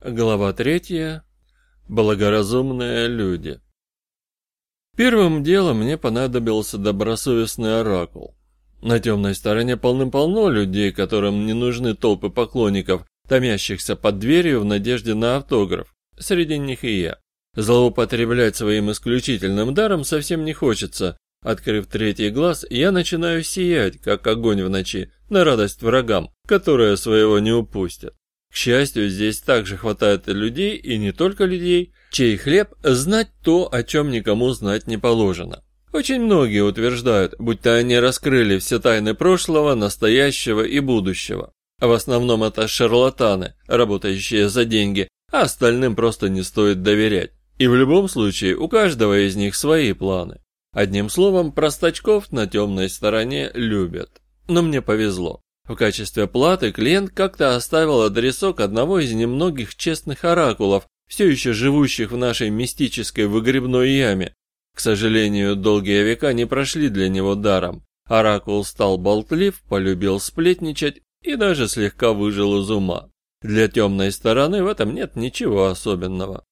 Глава третья. Благоразумные люди. Первым делом мне понадобился добросовестный оракул. На темной стороне полным-полно людей, которым не нужны толпы поклонников, томящихся под дверью в надежде на автограф. Среди них и я. Злоупотреблять своим исключительным даром совсем не хочется. Открыв третий глаз, я начинаю сиять, как огонь в ночи, на радость врагам, которые своего не упустят. К счастью, здесь также хватает людей, и не только людей, чей хлеб знать то, о чем никому знать не положено. Очень многие утверждают, будто они раскрыли все тайны прошлого, настоящего и будущего. В основном это шарлатаны, работающие за деньги, а остальным просто не стоит доверять. И в любом случае у каждого из них свои планы. Одним словом, простачков на темной стороне любят. Но мне повезло. В качестве платы клиент как-то оставил адресок одного из немногих честных оракулов, все еще живущих в нашей мистической выгребной яме. К сожалению, долгие века не прошли для него даром. Оракул стал болтлив, полюбил сплетничать и даже слегка выжил из ума. Для темной стороны в этом нет ничего особенного.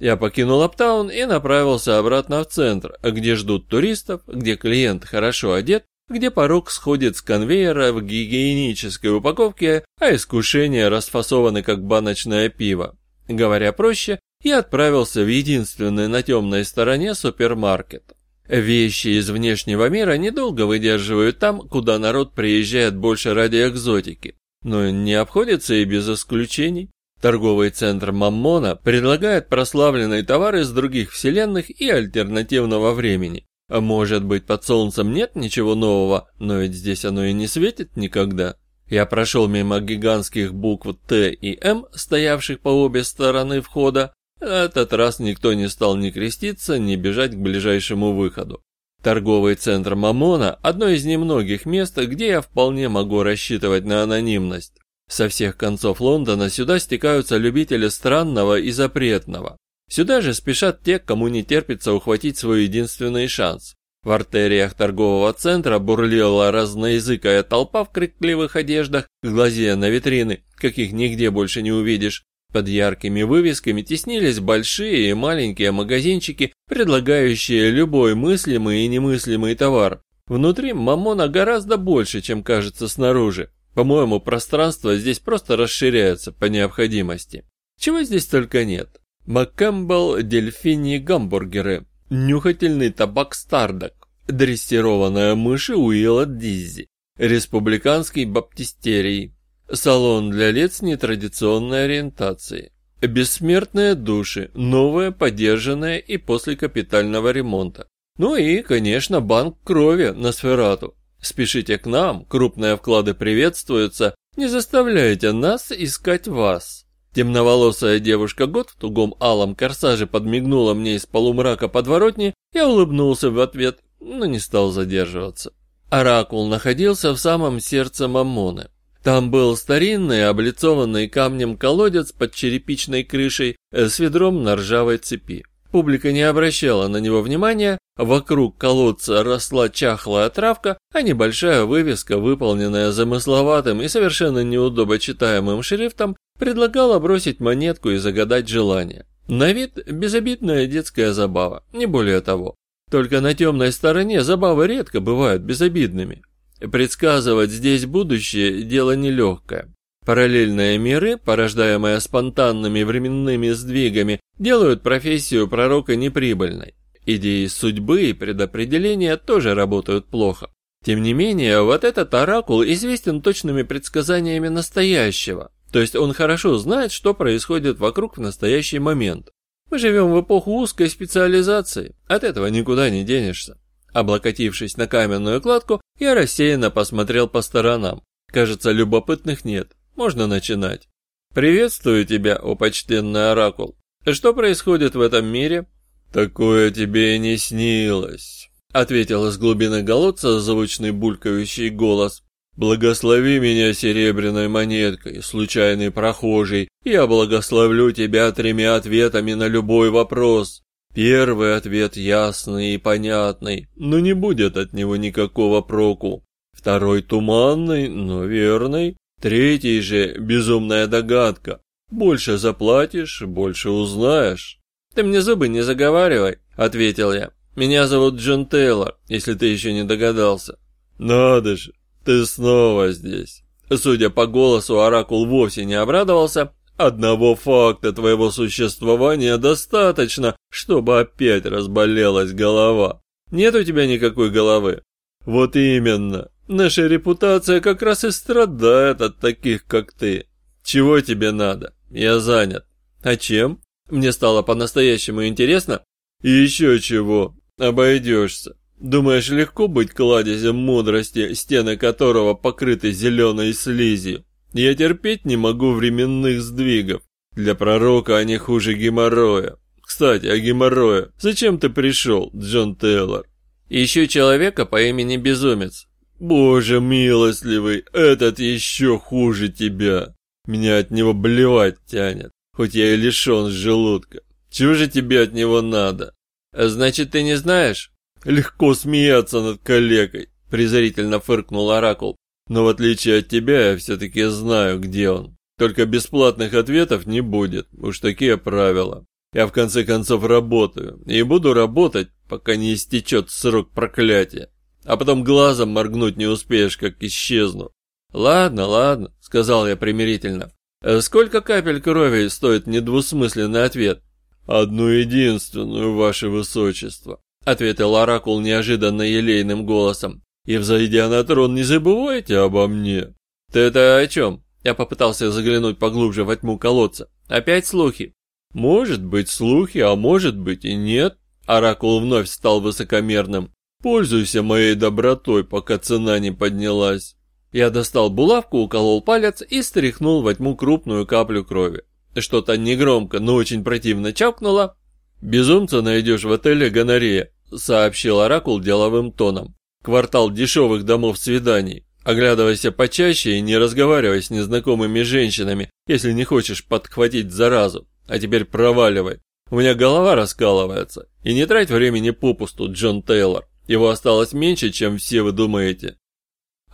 Я покинул Аптаун и направился обратно в центр, где ждут туристов, где клиент хорошо одет где порог сходит с конвейера в гигиенической упаковке, а искушения расфасованы как баночное пиво. Говоря проще, я отправился в единственный на темной стороне супермаркет. Вещи из внешнего мира недолго выдерживают там, куда народ приезжает больше ради экзотики. Но не обходится и без исключений. Торговый центр Маммона предлагает прославленные товары из других вселенных и альтернативного времени. А может быть, под солнцем нет ничего нового, но ведь здесь оно и не светит никогда. Я прошел мимо гигантских букв Т и М, стоявших по обе стороны входа. Этот раз никто не стал ни креститься, ни бежать к ближайшему выходу. Торговый центр Мамона – одно из немногих мест, где я вполне могу рассчитывать на анонимность. Со всех концов Лондона сюда стекаются любители странного и запретного. Сюда же спешат те, кому не терпится ухватить свой единственный шанс. В артериях торгового центра бурлила разноязыкая толпа в крикливых одеждах, глазея на витрины, каких нигде больше не увидишь. Под яркими вывесками теснились большие и маленькие магазинчики, предлагающие любой мыслимый и немыслимый товар. Внутри мамона гораздо больше, чем кажется снаружи. По-моему, пространство здесь просто расширяется по необходимости. Чего здесь только нет. Маккэмбл дельфини гамбургеры, нюхательный табак Стардак, дрессированная мыши Уилла Диззи, республиканский баптистерий, салон для лиц нетрадиционной ориентации, бессмертные души, новые, подержанные и после капитального ремонта. Ну и, конечно, банк крови на сферату. Спешите к нам, крупные вклады приветствуются, не заставляйте нас искать вас. Темноволосая девушка год в тугом алом корсаже подмигнула мне из полумрака подворотни, я улыбнулся в ответ, но не стал задерживаться. Оракул находился в самом сердце Мамоны. Там был старинный, облицованный камнем колодец под черепичной крышей э, с ведром на ржавой цепи. Публика не обращала на него внимания, вокруг колодца росла чахлая травка, а небольшая вывеска, выполненная замысловатым и совершенно неудобочитаемым шрифтом, Предлагала бросить монетку и загадать желание. На вид безобидная детская забава, не более того. Только на темной стороне забавы редко бывают безобидными. Предсказывать здесь будущее – дело нелегкое. Параллельные миры, порождаемые спонтанными временными сдвигами, делают профессию пророка неприбыльной. Идеи судьбы и предопределения тоже работают плохо. Тем не менее, вот этот оракул известен точными предсказаниями настоящего. То есть он хорошо знает, что происходит вокруг в настоящий момент. Мы живем в эпоху узкой специализации, от этого никуда не денешься. Облокотившись на каменную кладку, я рассеянно посмотрел по сторонам. Кажется, любопытных нет. Можно начинать. «Приветствую тебя, о почтенный оракул. Что происходит в этом мире?» «Такое тебе и не снилось», — ответил из глубины голодца звучный булькающий голос. Благослови меня серебряной монеткой, случайный прохожий, я благословлю тебя тремя ответами на любой вопрос. Первый ответ ясный и понятный, но не будет от него никакого проку. Второй туманный, но верный. Третий же безумная догадка. Больше заплатишь, больше узнаешь. Ты мне зубы не заговаривай, ответил я. Меня зовут Джон Тейлор, если ты еще не догадался. Надо же, ты снова здесь. Судя по голосу, Оракул вовсе не обрадовался. Одного факта твоего существования достаточно, чтобы опять разболелась голова. Нет у тебя никакой головы. Вот именно. Наша репутация как раз и страдает от таких, как ты. Чего тебе надо? Я занят. А чем? Мне стало по-настоящему интересно. И еще чего? Обойдешься. Думаешь, легко быть кладезем мудрости, стены которого покрыты зеленой слизью? Я терпеть не могу временных сдвигов. Для пророка они хуже геморроя. Кстати, о геморрое. Зачем ты пришел, Джон Тейлор? Ищу человека по имени Безумец. Боже милостливый, этот еще хуже тебя. Меня от него блевать тянет, хоть я и лишен желудка. Чего же тебе от него надо? Значит, ты не знаешь? Легко смеяться над калекой, презрительно фыркнул Оракул. Но в отличие от тебя, я все-таки знаю, где он. Только бесплатных ответов не будет, уж такие правила. Я в конце концов работаю, и буду работать, пока не истечет срок проклятия. А потом глазом моргнуть не успеешь, как исчезну. Ладно, ладно, сказал я примирительно. «Э, сколько капель крови стоит недвусмысленный ответ? Одну единственную, ваше высочество, ответил оракул неожиданно елейным голосом. И взойдя на трон, не забывайте обо мне. Ты это о чем? Я попытался заглянуть поглубже во тьму колодца. Опять слухи? Может быть слухи, а может быть и нет. Оракул вновь стал высокомерным. Пользуйся моей добротой, пока цена не поднялась. Я достал булавку, уколол палец и стряхнул во тьму крупную каплю крови. Что-то негромко, но очень противно чавкнуло. «Безумца найдешь в отеле «Гонорея», — сообщил Оракул деловым тоном. «Квартал дешевых домов свиданий. Оглядывайся почаще и не разговаривай с незнакомыми женщинами, если не хочешь подхватить заразу. А теперь проваливай. У меня голова раскалывается. И не трать времени попусту, Джон Тейлор. Его осталось меньше, чем все вы думаете.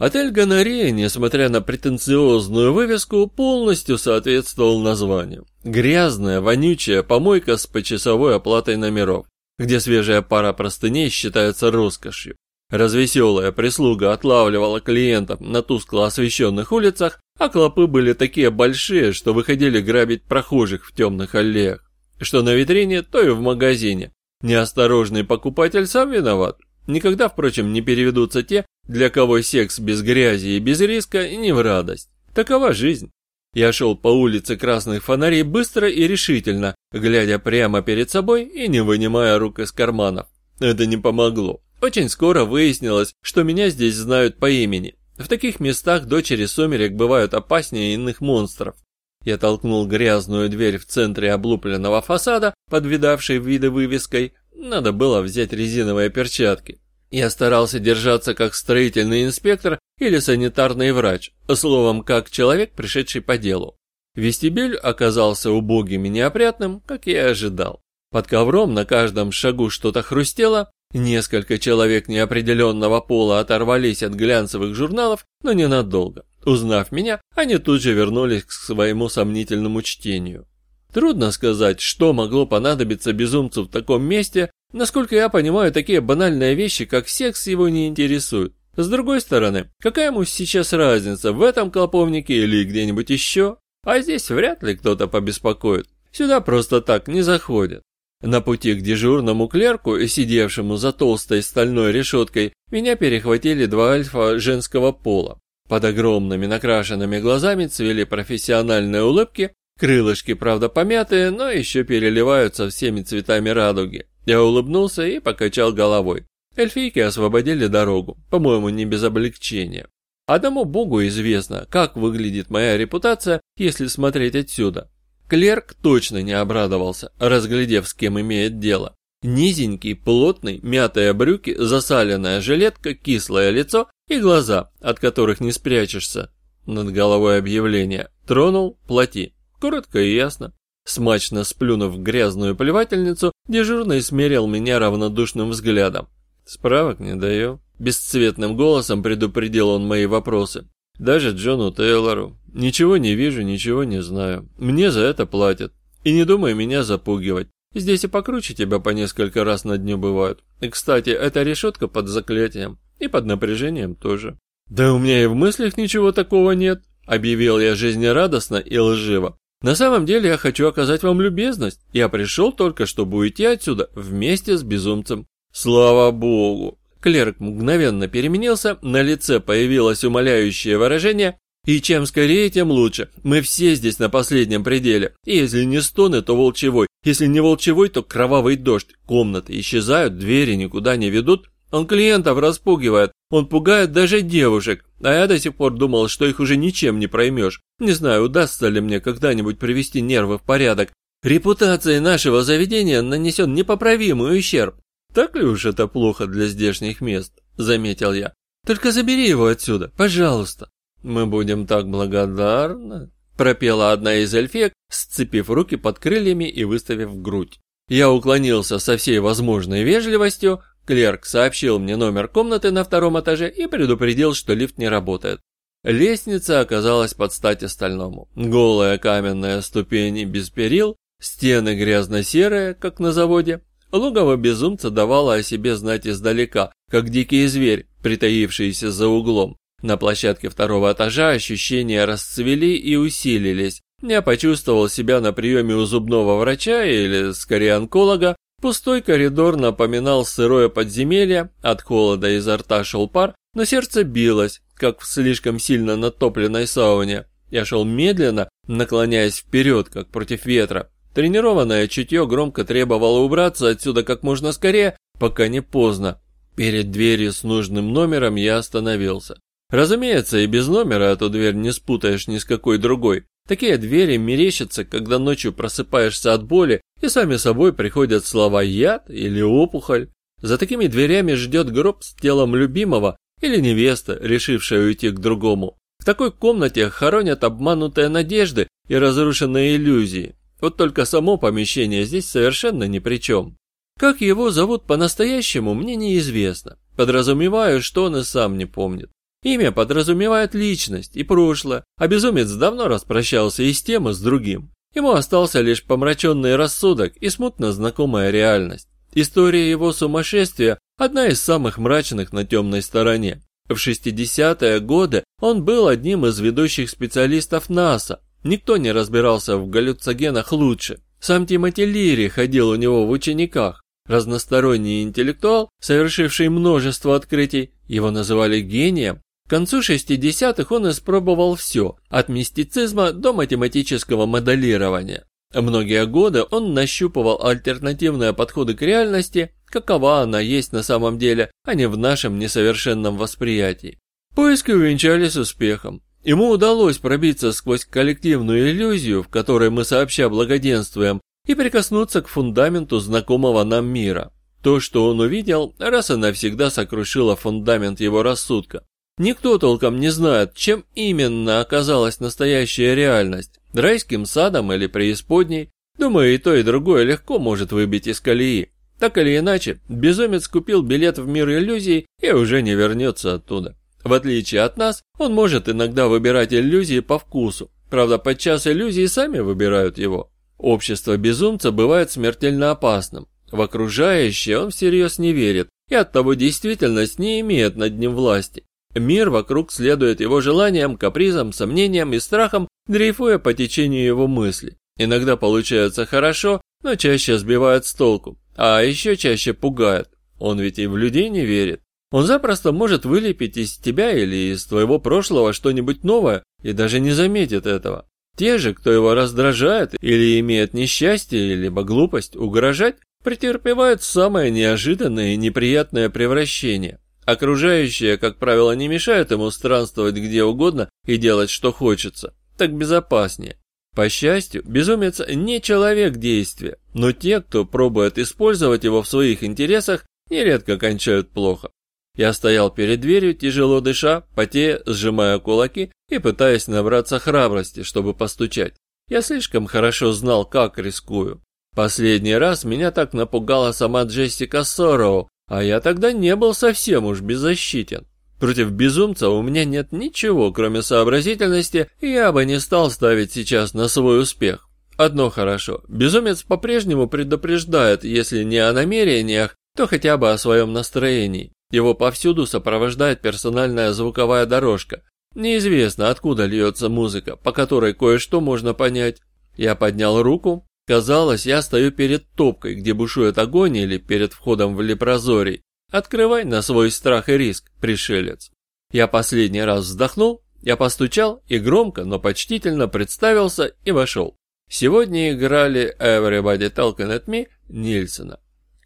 Отель «Гонорея», несмотря на претенциозную вывеску, полностью соответствовал названию. Грязная, вонючая помойка с почасовой оплатой номеров, где свежая пара простыней считается роскошью. Развеселая прислуга отлавливала клиентов на тускло освещенных улицах, а клопы были такие большие, что выходили грабить прохожих в темных аллеях. Что на витрине, то и в магазине. Неосторожный покупатель сам виноват. Никогда, впрочем, не переведутся те, для кого секс без грязи и без риска не в радость. Такова жизнь. Я шел по улице красных фонарей быстро и решительно, глядя прямо перед собой и не вынимая рук из карманов. Это не помогло. Очень скоро выяснилось, что меня здесь знают по имени. В таких местах дочери сумерек бывают опаснее иных монстров. Я толкнул грязную дверь в центре облупленного фасада, подвидавшей виды вывеской. Надо было взять резиновые перчатки. Я старался держаться как строительный инспектор или санитарный врач, словом, как человек, пришедший по делу. Вестибюль оказался убогим и неопрятным, как я и ожидал. Под ковром на каждом шагу что-то хрустело, несколько человек неопределенного пола оторвались от глянцевых журналов, но ненадолго. Узнав меня, они тут же вернулись к своему сомнительному чтению. Трудно сказать, что могло понадобиться безумцу в таком месте, Насколько я понимаю, такие банальные вещи, как секс, его не интересуют. С другой стороны, какая ему сейчас разница, в этом клоповнике или где-нибудь еще? А здесь вряд ли кто-то побеспокоит. Сюда просто так не заходят. На пути к дежурному клерку, сидевшему за толстой стальной решеткой, меня перехватили два альфа женского пола. Под огромными накрашенными глазами цвели профессиональные улыбки, крылышки, правда, помятые, но еще переливаются всеми цветами радуги. Я улыбнулся и покачал головой. Эльфийки освободили дорогу, по-моему, не без облегчения. Одному богу известно, как выглядит моя репутация, если смотреть отсюда. Клерк точно не обрадовался, разглядев, с кем имеет дело. Низенький, плотный, мятые брюки, засаленная жилетка, кислое лицо и глаза, от которых не спрячешься. Над головой объявление «Тронул, плати». Коротко и ясно. Смачно сплюнув грязную плевательницу, дежурный смерил меня равнодушным взглядом. «Справок не даю». Бесцветным голосом предупредил он мои вопросы. Даже Джону Тейлору. Ничего не вижу, ничего не знаю. Мне за это платят. И не думай меня запугивать. Здесь и покруче тебя по несколько раз на дню бывают. И, кстати, эта решетка под заклятием. И под напряжением тоже. Да у меня и в мыслях ничего такого нет, объявил я жизнерадостно и лживо. На самом деле я хочу оказать вам любезность. Я пришел только, чтобы уйти отсюда вместе с безумцем. Слава богу. Клерк мгновенно переменился, на лице появилось умоляющее выражение, и чем скорее, тем лучше. Мы все здесь на последнем пределе. И если не стоны, то волчевой. Если не волчевой, то кровавый дождь. Комнаты исчезают, двери никуда не ведут. Он клиентов распугивает. Он пугает даже девушек. А я до сих пор думал, что их уже ничем не проймешь. Не знаю, удастся ли мне когда-нибудь привести нервы в порядок. Репутация нашего заведения нанесен непоправимый ущерб. Так ли уж это плохо для здешних мест, заметил я. Только забери его отсюда, пожалуйста. Мы будем так благодарны, пропела одна из эльфек, сцепив руки под крыльями и выставив грудь. Я уклонился со всей возможной вежливостью, клерк сообщил мне номер комнаты на втором этаже и предупредил, что лифт не работает. Лестница оказалась под стать остальному. Голая каменная ступень без перил, стены грязно-серые, как на заводе. Логово безумца давало о себе знать издалека, как дикий зверь, притаившийся за углом. На площадке второго этажа ощущения расцвели и усилились. Я почувствовал себя на приеме у зубного врача или, скорее, онколога. Пустой коридор напоминал сырое подземелье, от холода изо рта шел пар, но сердце билось, как в слишком сильно натопленной сауне. Я шел медленно, наклоняясь вперед, как против ветра. Тренированное чутье громко требовало убраться отсюда как можно скорее, пока не поздно. Перед дверью с нужным номером я остановился. Разумеется, и без номера эту дверь не спутаешь ни с какой другой. Такие двери мерещатся, когда ночью просыпаешься от боли, и сами собой приходят слова «яд» или «опухоль». За такими дверями ждет гроб с телом любимого или невеста, решившая уйти к другому. В такой комнате хоронят обманутые надежды и разрушенные иллюзии. Вот только само помещение здесь совершенно ни при чем. Как его зовут по-настоящему, мне неизвестно. Подразумеваю, что он и сам не помнит. Имя подразумевает личность и прошлое, а безумец давно распрощался и с тем, и с другим. Ему остался лишь помраченный рассудок и смутно знакомая реальность. История его сумасшествия – одна из самых мрачных на темной стороне. В 60-е годы он был одним из ведущих специалистов НАСА. Никто не разбирался в галлюцогенах лучше. Сам Тимоти Лири ходил у него в учениках. Разносторонний интеллектуал, совершивший множество открытий, его называли гением, к концу 60-х он испробовал все, от мистицизма до математического моделирования. Многие годы он нащупывал альтернативные подходы к реальности, какова она есть на самом деле, а не в нашем несовершенном восприятии. Поиски увенчались успехом. Ему удалось пробиться сквозь коллективную иллюзию, в которой мы сообща благоденствуем, и прикоснуться к фундаменту знакомого нам мира. То, что он увидел, раз и навсегда сокрушило фундамент его рассудка. Никто толком не знает, чем именно оказалась настоящая реальность, райским садом или преисподней. Думаю, и то, и другое легко может выбить из колеи. Так или иначе, безумец купил билет в мир иллюзий и уже не вернется оттуда. В отличие от нас, он может иногда выбирать иллюзии по вкусу. Правда, подчас иллюзии сами выбирают его. Общество безумца бывает смертельно опасным. В окружающее он всерьез не верит, и оттого действительность не имеет над ним власти. Мир вокруг следует его желаниям, капризам, сомнениям и страхам, дрейфуя по течению его мысли. Иногда получается хорошо, но чаще сбивает с толку, а еще чаще пугает. Он ведь и в людей не верит. Он запросто может вылепить из тебя или из твоего прошлого что-нибудь новое и даже не заметит этого. Те же, кто его раздражает или имеет несчастье, либо глупость угрожать, претерпевают самое неожиданное и неприятное превращение. Окружающие, как правило, не мешают ему странствовать где угодно и делать, что хочется. Так безопаснее. По счастью, безумец не человек действия, но те, кто пробует использовать его в своих интересах, нередко кончают плохо. Я стоял перед дверью, тяжело дыша, потея, сжимая кулаки и пытаясь набраться храбрости, чтобы постучать. Я слишком хорошо знал, как рискую. Последний раз меня так напугала сама Джессика Сорроу, а я тогда не был совсем уж беззащитен. Против безумца у меня нет ничего, кроме сообразительности, и я бы не стал ставить сейчас на свой успех. Одно хорошо, безумец по-прежнему предупреждает, если не о намерениях, то хотя бы о своем настроении. Его повсюду сопровождает персональная звуковая дорожка. Неизвестно, откуда льется музыка, по которой кое-что можно понять. Я поднял руку. Казалось, я стою перед топкой, где бушует огонь или перед входом в лепрозорий. Открывай на свой страх и риск, пришелец. Я последний раз вздохнул, я постучал и громко, но почтительно представился и вошел. Сегодня играли Everybody Talking at Me Нильсона.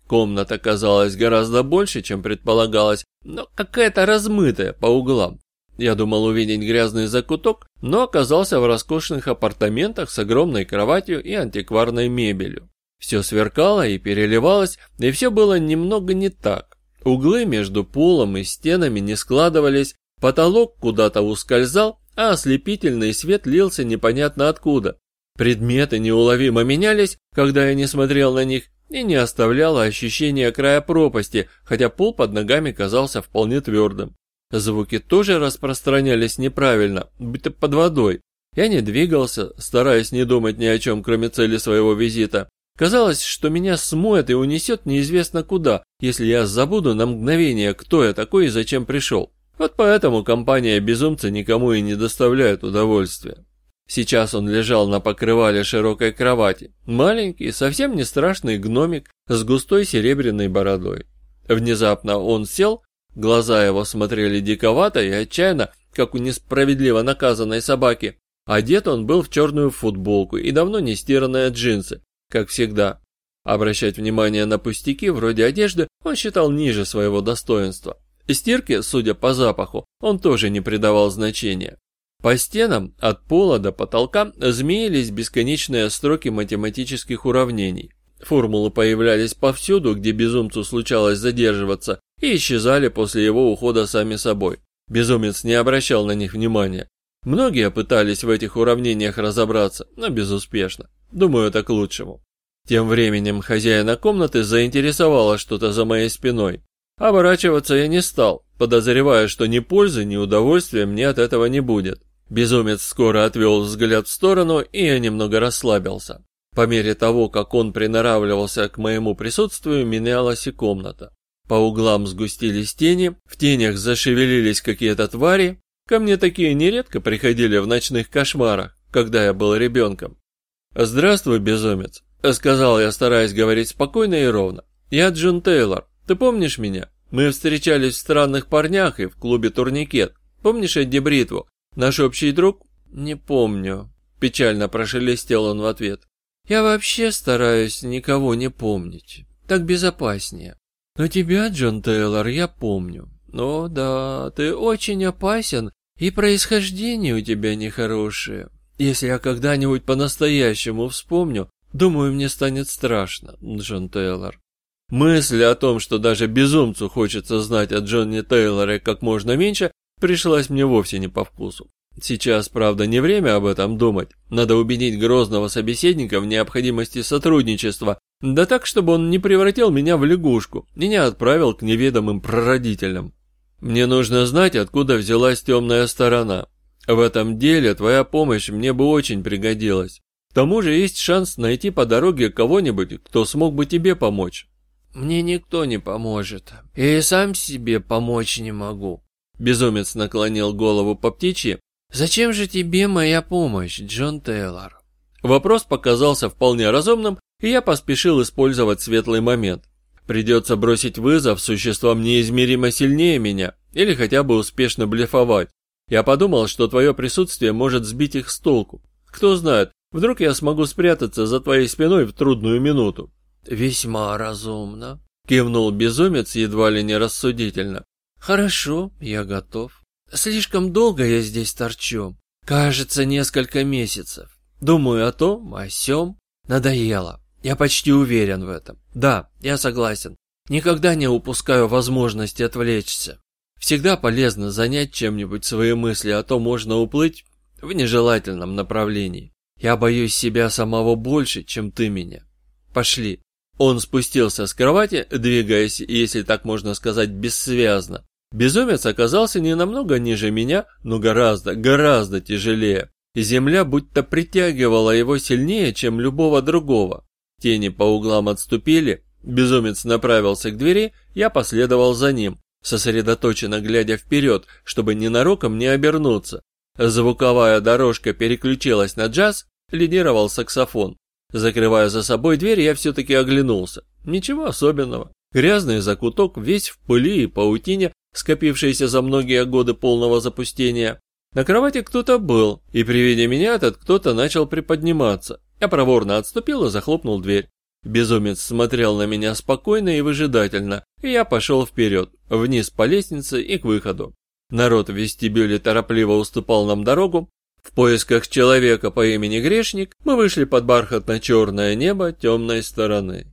Комната казалась гораздо больше, чем предполагалось, но какая-то размытая по углам. Я думал увидеть грязный закуток, но оказался в роскошных апартаментах с огромной кроватью и антикварной мебелью. Все сверкало и переливалось, и все было немного не так. Углы между полом и стенами не складывались, потолок куда-то ускользал, а ослепительный свет лился непонятно откуда. Предметы неуловимо менялись, когда я не смотрел на них, и не оставляло ощущения края пропасти, хотя пол под ногами казался вполне твердым. Звуки тоже распространялись неправильно, будто под водой. Я не двигался, стараясь не думать ни о чем, кроме цели своего визита. Казалось, что меня смоет и унесет неизвестно куда, если я забуду на мгновение, кто я такой и зачем пришел. Вот поэтому компания безумца никому и не доставляет удовольствия. Сейчас он лежал на покрывале широкой кровати. Маленький, совсем не страшный гномик с густой серебряной бородой. Внезапно он сел, глаза его смотрели диковато и отчаянно, как у несправедливо наказанной собаки. Одет он был в черную футболку и давно не стиранные джинсы, как всегда. Обращать внимание на пустяки вроде одежды он считал ниже своего достоинства. Стирке, судя по запаху, он тоже не придавал значения. По стенам, от пола до потолка, змеились бесконечные строки математических уравнений. Формулы появлялись повсюду, где безумцу случалось задерживаться, и исчезали после его ухода сами собой. Безумец не обращал на них внимания. Многие пытались в этих уравнениях разобраться, но безуспешно. Думаю, это к лучшему. Тем временем хозяина комнаты заинтересовало что-то за моей спиной. Оборачиваться я не стал, подозревая, что ни пользы, ни удовольствия мне от этого не будет. Безумец скоро отвел взгляд в сторону, и я немного расслабился. По мере того, как он приноравливался к моему присутствию, менялась и комната. По углам сгустились тени, в тенях зашевелились какие-то твари. Ко мне такие нередко приходили в ночных кошмарах, когда я был ребенком. «Здравствуй, безумец», — сказал я, стараясь говорить спокойно и ровно. «Я Джон Тейлор. Ты помнишь меня? Мы встречались в странных парнях и в клубе «Турникет». Помнишь Эдди Бритву? Наш общий друг? Не помню. Печально прошелестел он в ответ. Я вообще стараюсь никого не помнить. Так безопаснее. Но тебя, Джон Тейлор, я помню. О, да, ты очень опасен, и происхождение у тебя нехорошее. Если я когда-нибудь по-настоящему вспомню, думаю, мне станет страшно, Джон Тейлор. Мысль о том, что даже безумцу хочется знать о Джонни Тейлоре как можно меньше, пришлась мне вовсе не по вкусу. Сейчас, правда, не время об этом думать. Надо убедить грозного собеседника в необходимости сотрудничества, да так, чтобы он не превратил меня в лягушку и не отправил к неведомым прародителям. Мне нужно знать, откуда взялась темная сторона. В этом деле твоя помощь мне бы очень пригодилась. К тому же есть шанс найти по дороге кого-нибудь, кто смог бы тебе помочь. Мне никто не поможет. Я и сам себе помочь не могу. Безумец наклонил голову по птичьи. «Зачем же тебе моя помощь, Джон Тейлор?» Вопрос показался вполне разумным, и я поспешил использовать светлый момент. Придется бросить вызов существам неизмеримо сильнее меня, или хотя бы успешно блефовать. Я подумал, что твое присутствие может сбить их с толку. Кто знает, вдруг я смогу спрятаться за твоей спиной в трудную минуту. «Весьма разумно», — кивнул безумец едва ли не рассудительно. «Хорошо, я готов. Слишком долго я здесь торчу. Кажется, несколько месяцев. Думаю о том, о сём. Надоело. Я почти уверен в этом. Да, я согласен. Никогда не упускаю возможности отвлечься. Всегда полезно занять чем-нибудь свои мысли, а то можно уплыть в нежелательном направлении. Я боюсь себя самого больше, чем ты меня. Пошли. Он спустился с кровати, двигаясь, если так можно сказать, бессвязно. Безумец оказался не намного ниже меня, но гораздо, гораздо тяжелее. И земля будто притягивала его сильнее, чем любого другого. Тени по углам отступили, безумец направился к двери, я последовал за ним, сосредоточенно глядя вперед, чтобы ненароком не обернуться. Звуковая дорожка переключилась на джаз, лидировал саксофон. Закрывая за собой дверь, я все-таки оглянулся. Ничего особенного. Грязный закуток, весь в пыли и паутине, скопившейся за многие годы полного запустения. На кровати кто-то был, и при виде меня этот кто-то начал приподниматься. Я проворно отступил и захлопнул дверь. Безумец смотрел на меня спокойно и выжидательно, и я пошел вперед, вниз по лестнице и к выходу. Народ в вестибюле торопливо уступал нам дорогу. В поисках человека по имени Грешник мы вышли под бархатно-черное небо темной стороны.